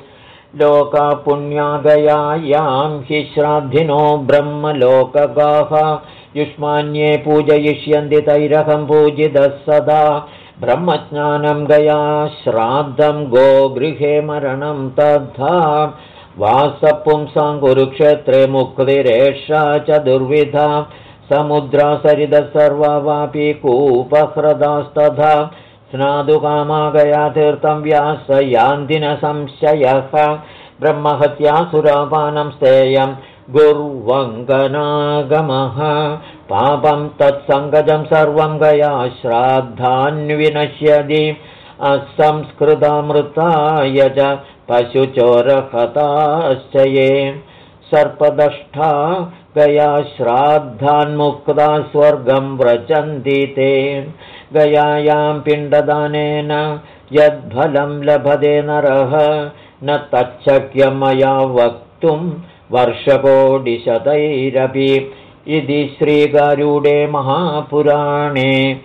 लोकापुण्यागयायां हि श्राद्धिनो ब्रह्मलोकगाः। युष्मान्ये पूजयिष्यन्ति तैरहं पूजितः सदा ब्रह्मज्ञानं गया श्राद्धं गोगृहे मरणं तथा वासपुंसाङ्कुरुक्षेत्रे मुक्तिरेषा च दुर्विधा समुद्रासरिदः सर्वा वापि कूपह्रदास्तथा स्नादुकामागया तीर्थं व्यासयान्तिनसंशयः ब्रह्महत्यासुरापानं स्तेयं गुर्वङ्गनागमः पापं तत्सङ्गजं सर्वं गया श्राद्धान्विनश्यति असंस्कृतामृताय च पशुचोरहताश्च ये सर्पदष्टा गया श्राद्धान्मुक्ता स्वर्गं व्रजन्ति ते। गयायां पिण्डदानेन यद्फलं लभते नरः न तच्छक्यं मया वक्तुं वर्षकोटिशतैरपि इति श्रीगारूडे महापुराणे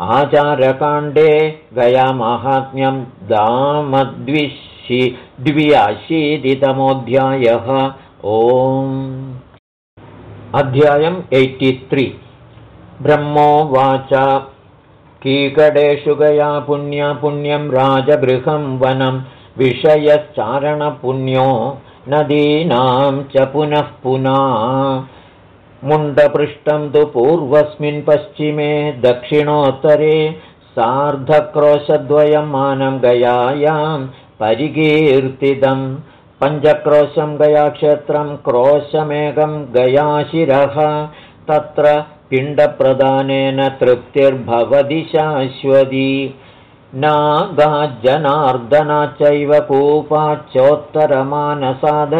आचारकाण्डे गयामाहात्म्यं दामद्विषि द्व्याशीतितमोऽध्यायः। ओम्। अध्यायम् एय्टि ब्रह्मोवाच कीकटेषु गया पुण्यं राजगृहं वनं विषयश्चारणपुण्यो नदीनां च पुनः पुनः मुण्डपृष्ठं तु पूर्वस्मिन् पश्चिमे दक्षिणोत्तरे सार्धक्रोशद्वयं मानं गयायां परिकीर्तितं। पञ्चक्रोशं गयाक्षेत्रं क्रोशमेकं गयाशिरः तत्र पिण्डप्रदानेन तृप्तिर्भवति शाश्वती। नागाज्जनार्दना चैव कूपाच्चोत्तरमानसाद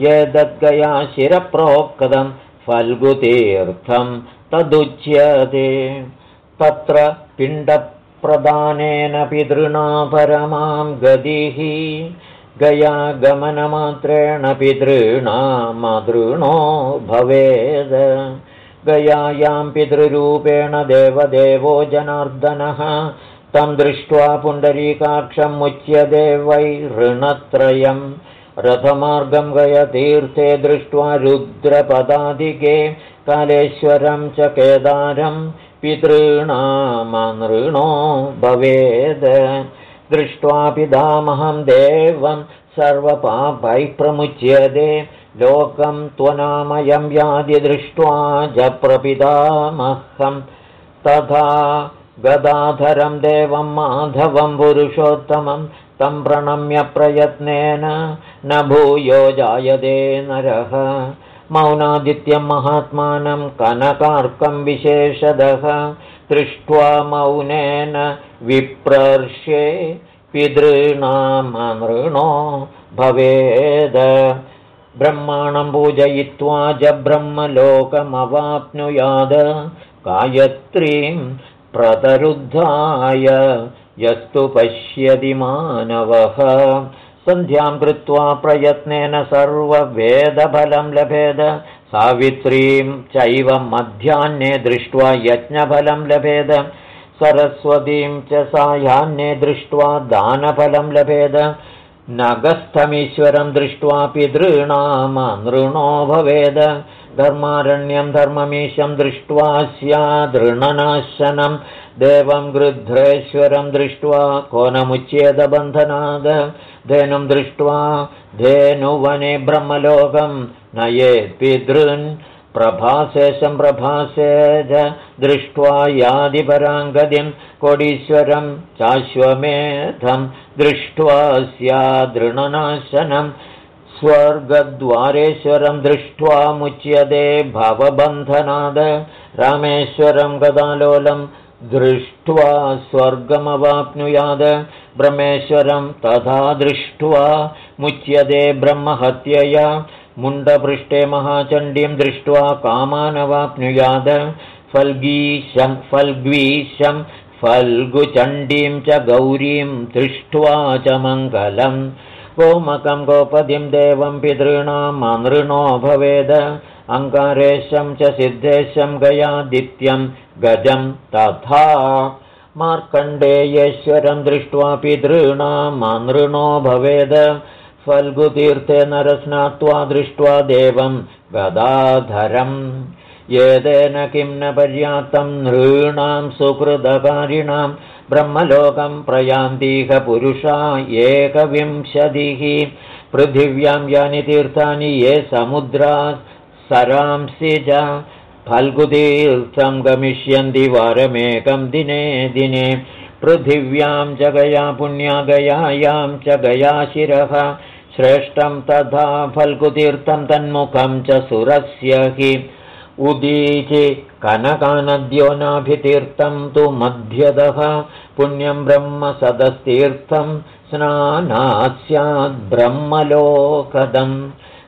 यदद्गया शिरप्रोक्तं फल्गुतीर्थं तदुच्यते। तत्र पिण्डप्रदानेन पितृणा परमां गतिः गया गमनमात्रेण पितॄणामदृणो भवेद्। गयायां पितृरूपेण देवदेवो जनार्दनः तं दृष्ट्वा पुण्डरीकाक्षं मुच्यते वै ऋणत्रयम् रथमार्गं गयतीर्थे दृष्ट्वा रुद्रपदाधिके कालेश्वरं च केदारं पितॄणामनृणो भवेद्। दृष्ट्वा पितामहं देवं सर्वपापैः प्रमुच्यते। लोकं त्वनामयं व्याधि दृष्ट्वा जप्रपितामहं। तथा गदाधरं देवं माधवं पुरुषोत्तमं तं प्रणम्य प्रयत्नेन न भूयो जायते नरः। मौनादित्यं महात्मानं कनकार्कं विशेषदः। दृष्ट्वा मौनेन विप्रर्षे पितॄणामनृणो भवेद। ब्रह्माणं पूजयित्वा च ब्रह्मलोकमवाप्नुयाद। गायत्रीं प्रतरुद्धाय यस्तु पश्यति मानवः। सन्ध्यां कृत्वा प्रयत्नेन सर्ववेदफलं लभेद। सावित्रीं चैव मध्याह्ने दृष्ट्वा यज्ञफलं लभेद। सरस्वतीं च सायाह्ने दृष्ट्वा दानफलं लभेद। नगस्थमीश्वरं दृष्ट्वा पितॄणामनृणो भवेद। धर्मारण्यं धर्ममीशं दृष्ट्वा स्यादृणनाशनं देवं गृध्रेश्वरं दृष्ट्वा को नमुच्येदबन्धनाद धेनुं दृष्ट्वा धेनुवने ब्रह्मलोकं नयेत् पितॄन् प्रभासेशं प्रभासेज दृष्ट्वा यादिपराङ्गतिं कोडीश्वरं चाश्वमेधं दृष्ट्वा स्यादृणनाशनं स्वर्गद्वारेश्वरं दृष्ट्वा मुच्यते भवबन्धनाद। रामेश्वरं गदालोलं दृष्ट्वा स्वर्गमवाप्नुयाद ब्रह्मेश्वरं तथा दृष्ट्वा मुच्यते ब्रह्महत्यया। मुण्डपृष्ठे महाचण्डीं दृष्ट्वा कामानवाप्नुयाद फल्गीशं फल्ग्वीशं फल्गुचण्डीं च गौरीं दृष्ट्वा च मङ्गलम् गोमकं गोपदिं देवं पितॄणामनृणो भवेद अङ्गारेशं च सिद्धेशं गयादित्यं गजं तथा मार्कण्डेयेश्वरं दृष्ट्वा पितॄणामनृणो भवेद। फल्गुतीर्थे नरस्नात्वा दृष्ट्वा देवं गदाधरम्। एतेन किं न पर्याप्तं नृणां सुकृतकारिणां ब्रह्मलोकं प्रयान्तीह पुरुषा एकविंशतिः। पृथिव्यां यानि तीर्थानि ये समुद्रा सरांसि च फल्गुतीर्थं गमिष्यन्ति वारमेकं दिने दिने। पृथिव्यां च गया पुण्यागयायां च गयाशिरः श्रेष्ठं तथा फल्गुतीर्थं तन्मुखं च सुरस्य हि। उदीचि कनकानद्यो नाभितीर्थं तु मध्यतः पुण्यं ब्रह्म सदस्तीर्थं स्नानात् स्याद्ब्रह्मलोकदम्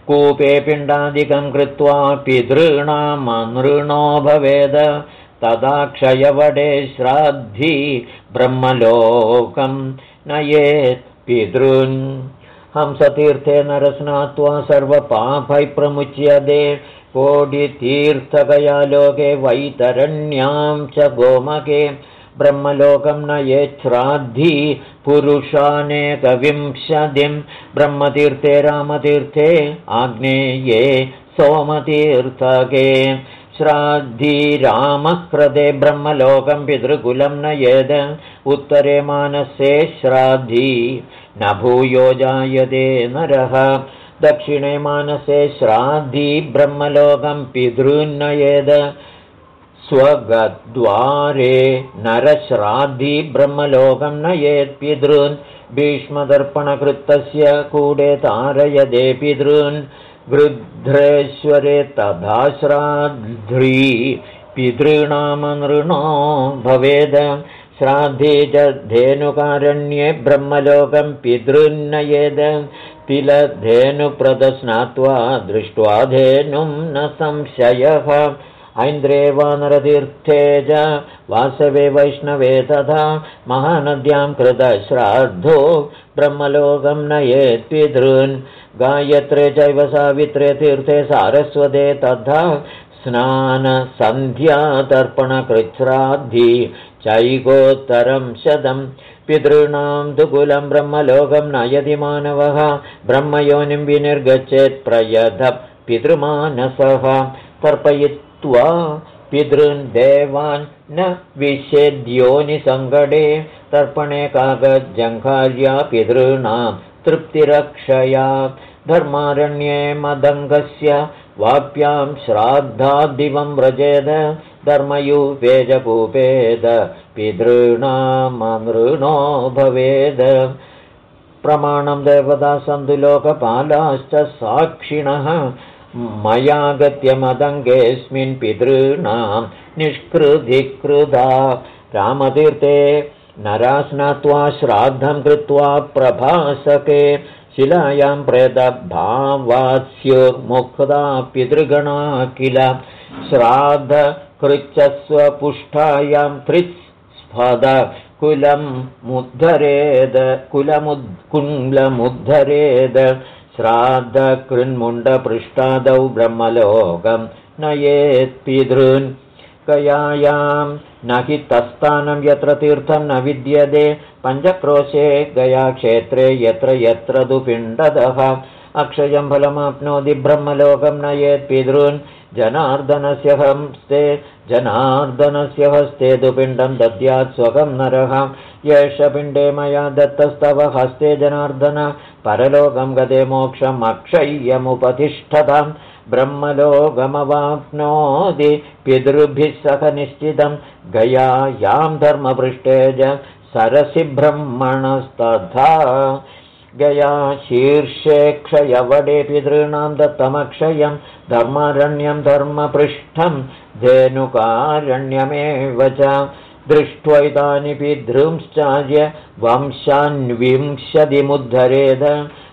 कूपे पिण्डादिकं कृत्वा पितॄणामनृणो भवेद। तदा क्षयवडे श्राद्धि ब्रह्मलोकं नयेत् पितॄन्। हंसतीर्थे नरस्नात्वा सर्वपापै प्रमुच्यते। कोटितीर्थकया लोके वैतरण्यां च गोमके ब्रह्मलोकं न श्राद्धि पुरुषानेकविंशतिं ब्रह्मतीर्थे रामतीर्थे आग्नेये सोमतीर्थके श्राद्धि रामकृते ब्रह्मलोकं पितृकुलं न यद उत्तरे मानसे श्राद्धि न भूयो जायते नरः दक्षिणे मानसे श्राद्धि ब्रह्मलोकं पितृन्नयेद स्वगद्वारे नरश्राद्धि ब्रह्मलोकं नयेत् पितॄन् भीष्मदर्पणकृतस्य कूडे तारयदे पितॄन् वृद्धेश्वरे तथा श्राद्ध्री पितॄणामनृणो भवेद। श्राद्धे च धेनुकारण्ये ब्रह्मलोकं पितृन्नयेद तिलधेनुप्रदस्नात्वा दृष्ट्वा धेनुं न संशयः ऐन्द्रे वानरतीर्थे च वासवे वैष्णवे तथा महानद्यां कृतश्राद्धो ब्रह्मलोकं नयेत् पितॄन् गायत्रे चैव सावित्रे तीर्थे सारस्वते तथा स्नानसन्ध्यातर्पणकृच्छ्राद्धि चैकोत्तरं शतं। पितॄणां तु कुलं ब्रह्मलोकं नयति मानवः। ब्रह्मयोनिं विनिर्गच्छेत् प्रयध पितृमानसः पितॄन् देवान् न विषेद्योनिसङ्कटे तर्पणे कागज्जङ्घार्या पितॄणां तृप्तिरक्षया धर्मारण्ये मदङ्गस्य वाप्यां श्राद्धाद्दिवं व्रजेद धर्मयुपेजपूपेद पितॄणामनृणो भवेद। प्रमाणं देवता सन्तु लोकपालाश्च साक्षिणः मया गत्यमदङ्गेऽस्मिन् पितॄणां निष्कृधिकृदा। रामतीर्थे नरास्नात्वा श्राद्धं कृत्वा प्रभासके शिलायां प्रेतभावास्युर्मुक्ता पितृगणा किल। श्राद्धकृच्छस्वपुष्ठायां त्रिस्फद कुलं मुद्धरेद कुलमुद्कुण्डमुद्धरेद श्राद्धकृन्मुण्डपृष्ठादौ ब्रह्मलोकं नयेत्पितॄन् गयायां न हि तत्स्थानं यत्र तीर्थं न विद्यते पञ्चक्रोशे गयाक्षेत्रे यत्र यत्र तु पिण्डदः अक्षयं फलमाप्नोति ब्रह्मलोकं नयेत् पितॄन्। जनार्दनस्य हस्ते जनार्दनस्य हस्ते तु पिण्डं दद्यात् स्वकं नरः एष पिण्डे मया दत्तस्तव हस्ते जनार्दन। परलोकं गते मोक्षम् अक्षय्यमुपतिष्ठताम्। ब्रह्मलोकमवाप्नोति पितृभिः सह निश्चितं गयायां धर्मपृष्ठे च सरसि ब्रह्मणस्तथा गया शीर्षे क्षयवडे पितॄणां दत्तमक्षयं धर्मारण्यं धर्मपृष्ठं धेनुकारण्यमेव च दृष्ट्वैतानि पितृंश्चार्य वंशान्विंशतिमुद्धरेद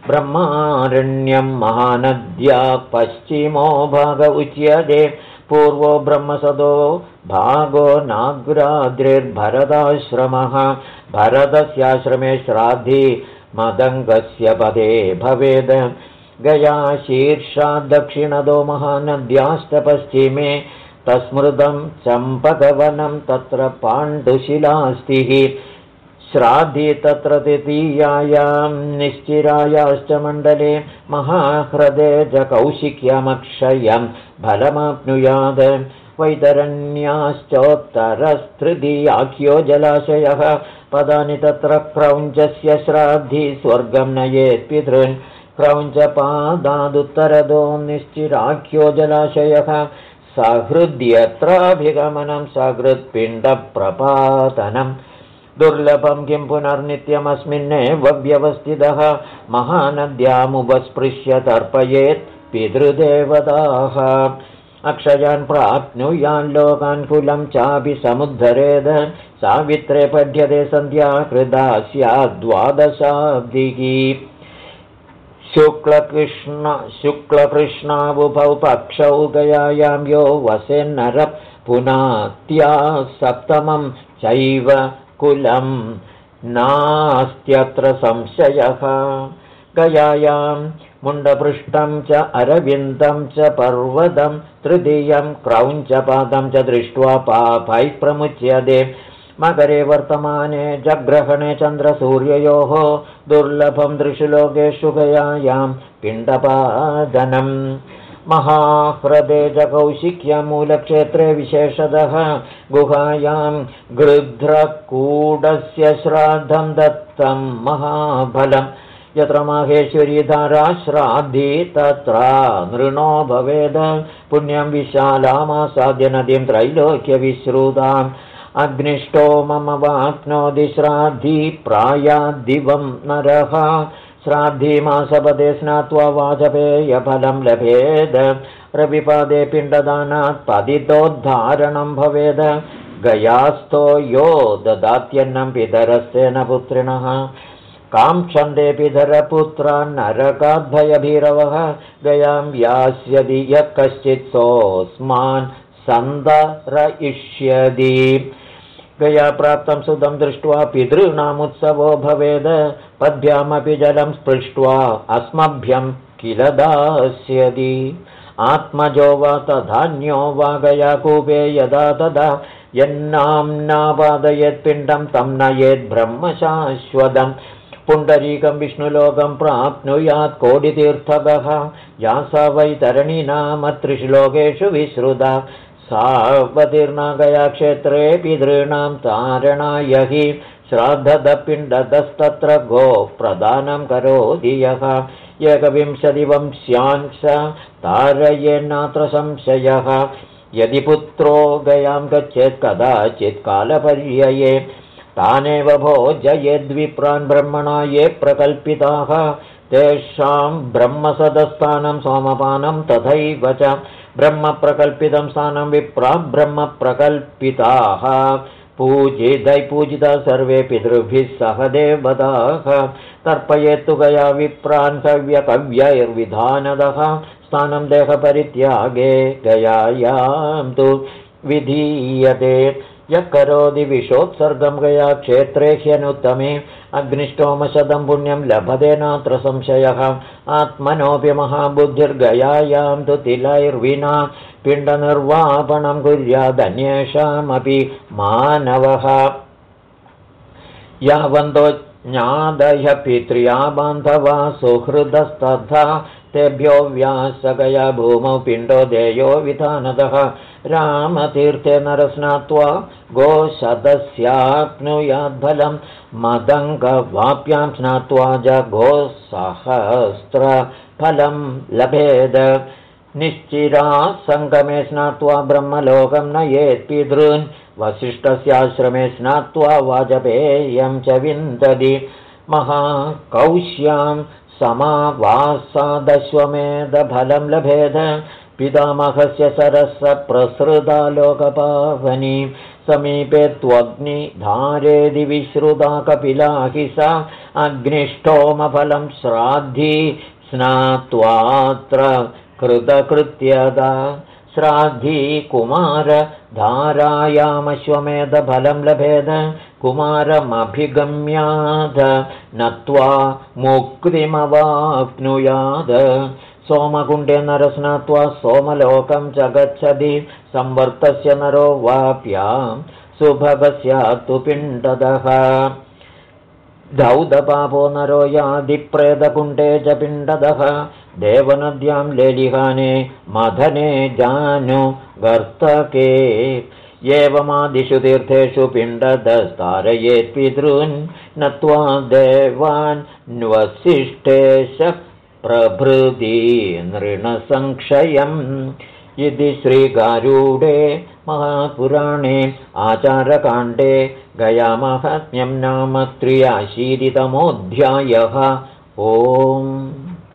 ब्रह्मारण्यं महानद्या पश्चिमो भाग उच्यते पूर्वो ब्रह्मसदो भागो नाग्राद्रिर्भरदाश्रमः भरतस्याश्रमे श्राद्धि मदङ्गस्य पदे भवेद्। गया दक्षिणदो महानद्यास्तपश्चिमे तस्मृतं चम्पकवनं तत्र पाण्डुशिलास्तिः। श्राद्धि तत्र तृतीयायां निश्चिरायाश्च मण्डले महाह्रदे च कौशिक्यमक्षयं फलमाप्नुयात् वैतरण्याश्चोत्तरस्तृतीयाख्यो जलाशयः। पदानि तत्र क्रौञ्चस्य श्राद्धि स्वर्गं नयेत् पितॄन्। क्रौञ्चपादादुत्तरदो निश्चिराख्यो जलाशयः। सहृद्यत्राभिगमनं सहृत्पिण्डप्रपातनम् दुर्लभं किं पुनर्नित्यमस्मिन्नेव व्यवस्थितः। महानद्यामुपस्पृश्य तर्पयेत् पितृदेवताः अक्षयान् प्राप्नुयान् लोकान्कुलं चापि समुद्धरेद। सावित्रे पठ्यते सन्ध्या कृदा स्याद्वादशाब्दिः शुक्लकृष्ण शुक्लकृष्णाबुभौ पक्षौ गयायां यो वसेन्नर पुनात्या सप्तमं चैव कुलं। नास्त्यत्र संशयः। गयायां मुण्डपृष्ठं च अरविन्दं च पर्वतं तृतीयं क्रौञ्चपादं च दृष्ट्वा पापैः प्रमुच्यते। मकरे वर्तमाने जग्रहणे चन्द्रसूर्ययोः दुर्लभं दृशुलोकेषु गयायां पिण्डपादनम् महाह्रदे जकौशिक्यमूलक्षेत्रे विशेषतः गुहायां गृध्रकूडस्य श्राद्धं दत्तं महाफलम् यत्र माहेश्वरीधारा श्राद्धि तत्र नृणो भवेद। पुण्यं विशालामासाद्य नदीं त्रैलोक्यविश्रुताम् अग्निष्टो मम वाप्नोति श्राद्धि प्रायाद्दिवं नरः। श्राद्धिमासपदे स्नात्वा वाजपेयफलं लभेद। रविपादे पिण्डदानात् पतितोद्धारणं भवेद। गयास्तो यो ददात्यन्नं पितरस्तेन पुत्रिणः काङ्क्षन्दे पितरपुत्रा नरकाद्भयभीरवः गयां यास्यति यः कश्चित् सोऽस्मान् सन्दरयिष्यति गया प्राप्तं सुतं दृष्ट्वा पितॄणामुत्सवो भवेद। पद्भ्यामपि जलं स्पृष्ट्वा अस्मभ्यं किल दास्यति आत्मजो वा तधान्यो वा गया कूपे यदा तदा यन्नाम्नापादयत्पिण्डं तं नयेद्ब्रह्मशाश्वतम् पुण्डरीकं विष्णुलोकं प्राप्नुयात् कोटितीर्थकः। या सा वैतरणी नाम त्रिश्लोकेषु विश्रुता सावतीर्णा क्षेत्रे पितॄणां तारणाय हि श्राद्धदपिण्डदस्तत्र गोप्रदानं करोति यः। एकविंशतिवंश्यांश तारयेन्नात्र संशयः। यदि पुत्रो गयां गच्छेत् कदाचित् कालपर्यये तानेव भोजयेद्विप्रान् ब्रह्मणा ये प्रकल्पिताः तेषां ब्रह्मसदस्थानं सोमपानं तथैव च ब्रह्मप्रकल्पितं स्थानं विप्रा ब्रह्मप्रकल्पिताः। पूजितै पूजिता सर्वे पितृभिः सह देवताः। तर्पयेत्तु गया विप्रान् कव्यकव्यैर्विधानदः। स्थानं देहपरित्यागे गयायां तु विधीयते यः करोति विशोत्सर्गं गया क्षेत्रे ह्यनुत्तमे अग्निष्टोमशतं पुण्यं लभते नात्र संशयः। आत्मनोऽपि महाबुद्धिर्गयायां तु तिलैर्विना पिण्डनिर्वापणं कुर्यादन्येषामपि मानवः। यावन्तो ज्ञादय पित्र्या बान्धवा सुहृदस्तथा तेभ्यो व्यासगया भूमौ पिण्डो देयो विधानतः रामतीर्थे नरस्नात्वा गोशतस्याप्नुयाद्फलं मदङ्गवाप्यां स्नात्वा च गोसहस्रफलं लभेद। निश्चिरा सङ्गमे स्नात्वा ब्रह्मलोकं नयेत् पितॄन् वसिष्ठस्याश्रमे स्नात्वा वाजपेयं च विन्दति। महाकौश्यां समावासादश्वमेधफलं लभेद। पितामहस्य सरसप्रसृता लोकपावनी। समीपे त्वग्निधारेदि विश्रुता कपिला हि सा। अग्निष्टोमफलं श्राद्धि स्नात्वात्र कृतकृत्यदा। श्राद्धि कुमारधारायामश्वमेधफलं लभेद कुमारमभिगम्याद नत्वा मुक्तिमवाप्नुयाद। सोमकुण्डे नरस्नात्वा सोमलोकं च गच्छति संवर्तस्य नरो वाप्यां सुभगस्यात्तु पिण्डदः धौदपापो नरो यादिप्रेदकुण्डे च पिण्डदः। देवनद्यां लेलिहाने मधने जानु गर्तके। एवमादिषु तीर्थेषु पिण्डदस्तारयेत् पितॄन् नत्वा देवान् न्वसिष्ठेश प्रभृति नृणसंक्षयम् इति श्रीगारूडे महापुराणे आचारकाण्डे गयामहत्म्यं नाम त्र्याशीतितमोऽध्यायः ओम्